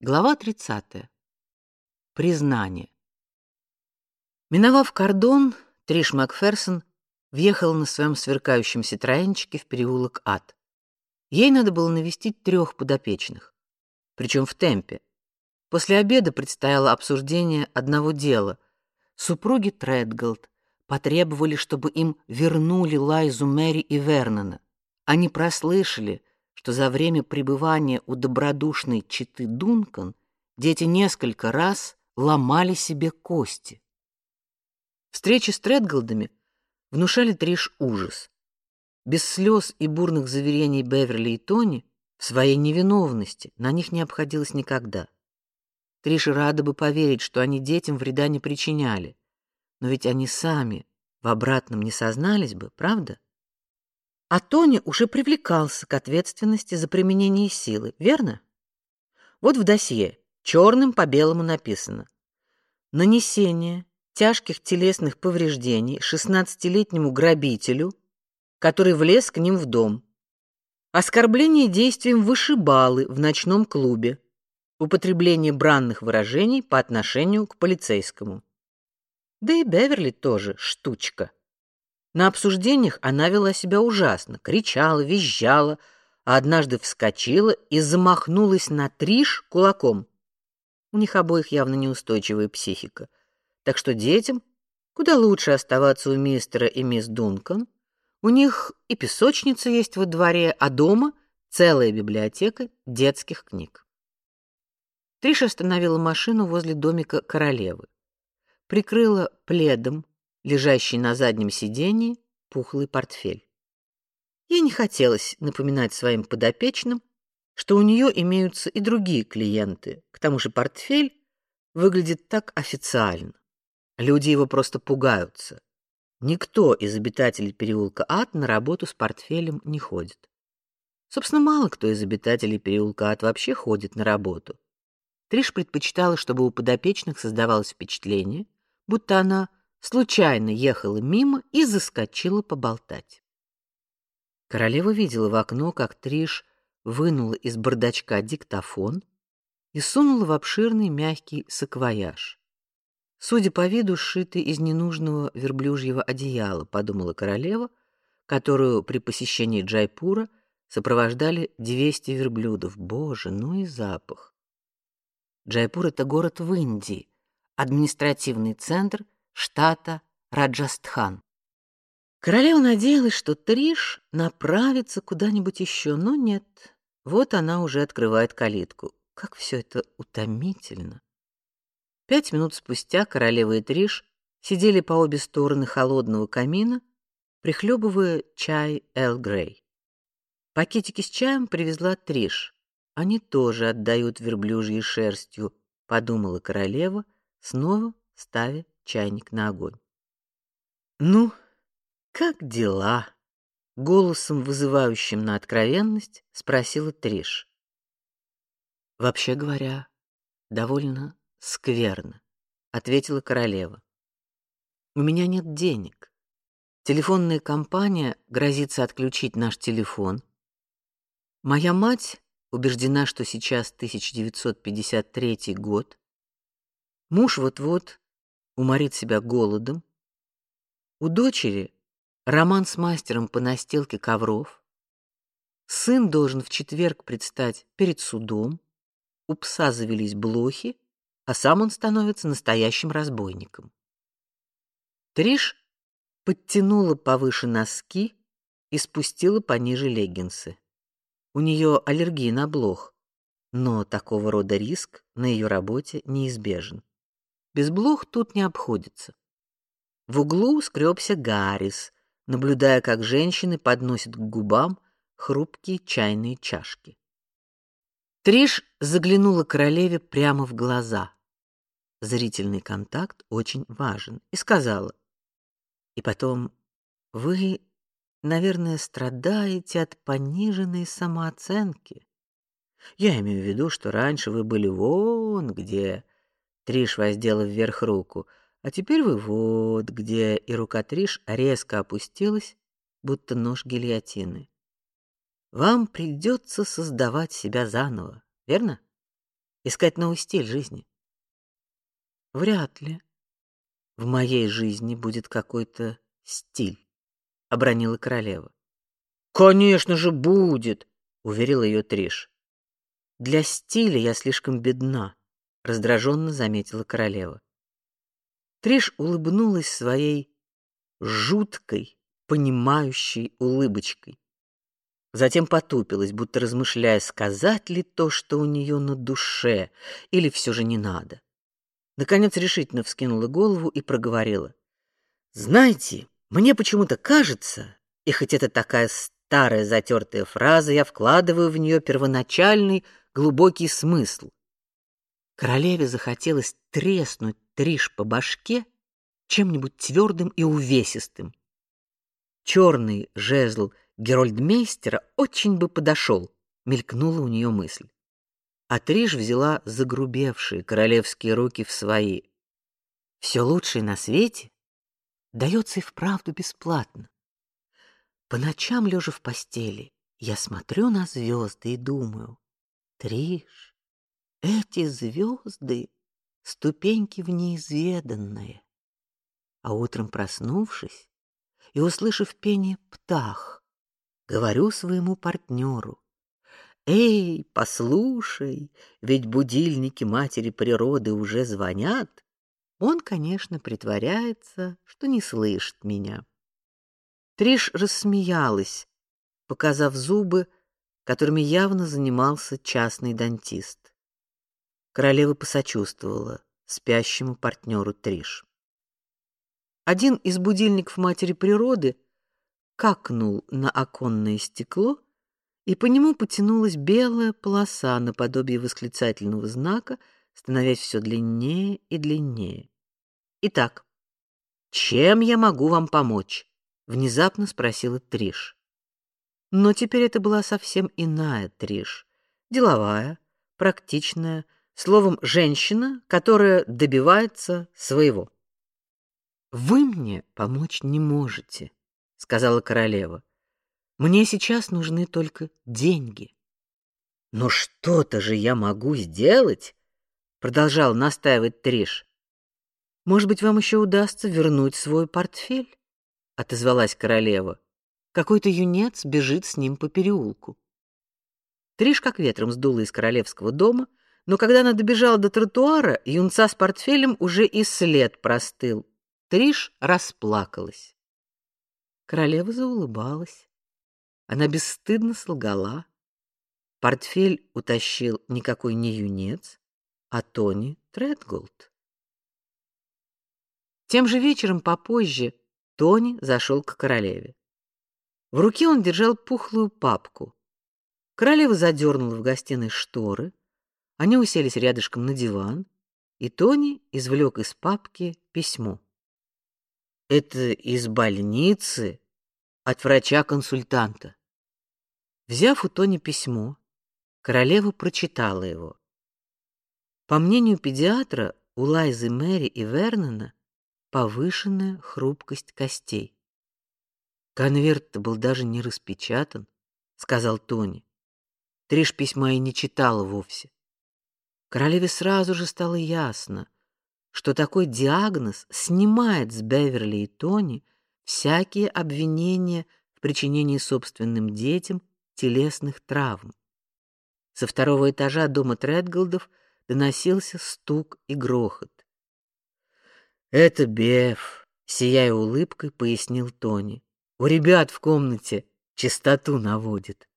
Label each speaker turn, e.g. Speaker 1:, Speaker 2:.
Speaker 1: Глава 30. Признание. Миновав кордон, Триш Макферсон въехала на своем сверкающем ситроенчике в переулок Ад. Ей надо было навестить трех подопечных, причем в темпе. После обеда предстояло обсуждение одного дела. Супруги Тредголд потребовали, чтобы им вернули Лайзу Мэри и Вернона. Они прослышали, что за время пребывания у добродушной читы Дункан дети несколько раз ломали себе кости. Встречи с Тредголдами внушали Триш ужас. Без слез и бурных заверений Беверли и Тони в своей невиновности на них не обходилось никогда. Триш рада бы поверить, что они детям вреда не причиняли, но ведь они сами в обратном не сознались бы, правда? А Тони уже привлекался к ответственности за применение силы, верно? Вот в досье черным по белому написано: нанесение тяжких телесных повреждений шестнадцатилетнему грабителю, который влез к ним в дом. Оскорбление действием вышибалы в ночном клубе. Употребление бранных выражений по отношению к полицейскому. Да и Беверли тоже штучка. На обсуждениях она вела себя ужасно, кричала, визжала, а однажды вскочила и замахнулась на Триш кулаком. У них обоих явно неустойчивая психика. Так что детям куда лучше оставаться у мистера и мисс Дункан. У них и песочница есть во дворе, а дома целая библиотека детских книг. Триш остановила машину возле домика королевы. Прикрыла пледом лежащий на заднем сиденье пухлый портфель. Ей не хотелось напоминать своим подопечным, что у нее имеются и другие клиенты. К тому же портфель выглядит так официально. Люди его просто пугаются. Никто из обитателей переулка Ад на работу с портфелем не ходит. Собственно, мало кто из обитателей переулка Ад вообще ходит на работу. Триш предпочитала, чтобы у подопечных создавалось впечатление, будто она случайно ехала мимо и заскочила поболтать. Королева видела в окно, как Триш вынула из бардачка диктофон и сунула в обширный мягкий саквояж. Судя по виду, сшитый из ненужного верблюжьего одеяла, подумала королева, которую при посещении Джайпура сопровождали 200 верблюдов. Боже, ну и запах. Джайпур это город в Индии, административный центр штата Раджастхан. Королева надеялась, что Триш направится куда-нибудь еще, но нет. Вот она уже открывает калитку. Как все это утомительно. Пять минут спустя королева и Триш сидели по обе стороны холодного камина, прихлебывая чай Эл Грей. Пакетики с чаем привезла Триш. Они тоже отдают верблюжьей шерстью, подумала королева, снова ставя чайник на огонь. Ну, как дела? голосом вызывающим на откровенность спросила Триш. Вообще говоря, довольно скверно, ответила королева. У меня нет денег. Телефонная компания грозится отключить наш телефон. Моя мать убеждена, что сейчас 1953 год. Муж вот-вот уморит себя голодом. У дочери роман с мастером по настилке ковров. Сын должен в четверг предстать перед судом. У пса завелись блохи, а сам он становится настоящим разбойником. Триш подтянула повыше носки и спустила пониже леггинсы. У нее аллергия на блох, но такого рода риск на ее работе неизбежен. Без блох тут не обходится. В углу скребся Гаррис, наблюдая, как женщины подносят к губам хрупкие чайные чашки. Триш заглянула королеве прямо в глаза. Зрительный контакт очень важен, и сказала: "И потом вы, наверное, страдаете от пониженной самооценки. Я имею в виду, что раньше вы были вон где, Триш воздела вверх руку. А теперь вы вот где, и рука Триш резко опустилась, будто нож гильотины. Вам придется создавать себя заново, верно? искать новый стиль жизни. Вряд ли в моей жизни будет какой-то стиль, обронила королева. Конечно же будет, уверила ее Триш. Для стиля я слишком бедна, раздраженно заметила королева. Триш улыбнулась своей жуткой, понимающей улыбочкой. Затем потупилась, будто размышляя, сказать ли то, что у нее на душе, или все же не надо. Наконец решительно вскинула голову и проговорила: "Знаете, мне почему-то кажется, и хоть это такая старая затертая фраза, я вкладываю в нее первоначальный глубокий смысл. Королеве захотелось треснуть Триш по башке чем-нибудь твердым и увесистым. Черный жезл Герольдмейстера очень бы подошел, мелькнула у нее мысль. А Триш взяла загрубевшие королевские руки в свои. Все лучшее на свете дается и вправду бесплатно. По ночам лежа в постели, я смотрю на звезды и думаю: Триш, эти звезды — ступеньки в неизведанное. А утром проснувшись и услышав пение птах, говорю своему партнеру, «Эй, послушай, ведь будильники матери природы уже звонят». Он, конечно, притворяется, что не слышит меня. Триш рассмеялась, показав зубы, которыми явно занимался частный дантист. Королева посочувствовала спящему партнеру Триш. Один из будильников матери природы какнул на оконное стекло, и по нему потянулась белая полоса наподобие восклицательного знака, становясь все длиннее и длиннее. Итак, чем я могу вам помочь? внезапно спросила Триш. Но теперь это была совсем иная Триш, деловая, практичная, словом, женщина, которая добивается своего. Вы мне помочь не можете, сказала королева. Мне сейчас нужны только деньги. Но что-то же я могу сделать, продолжал настаивать Триш. Может быть, вам еще удастся вернуть свой портфель? отозвалась королева. Какой-то юнец бежит с ним по переулку. Триш как ветром сдуло из королевского дома, но когда она добежала до тротуара, юнца с портфелем уже и след простыл. Триш расплакалась. Королева заулыбалась. Она бесстыдно солгала. Портфель утащил никакой не юнец, а Тони Тредголд. Тем же вечером попозже Тони зашел к королеве. В руке он держал пухлую папку. Королева задернула в гостиной шторы. Они уселись рядышком на диван, и Тони извлек из папки письмо. Это из больницы от врача-консультанта. Взяв у Тони письмо, королева прочитала его. По мнению педиатра, у Лайзы Мэри и Вернона повышенная хрупкость костей. Конверт был даже не распечатан, сказал Тони. Триш письма и не читала вовсе. Королеве сразу же стало ясно, что такой диагноз снимает с Беверли и Тони всякие обвинения в причинении собственным детям телесных травм. Со второго этажа дома Тредголдов доносился стук и грохот. Это Беф, сияя улыбкой, пояснил Тони. У ребят в комнате чистоту наводит.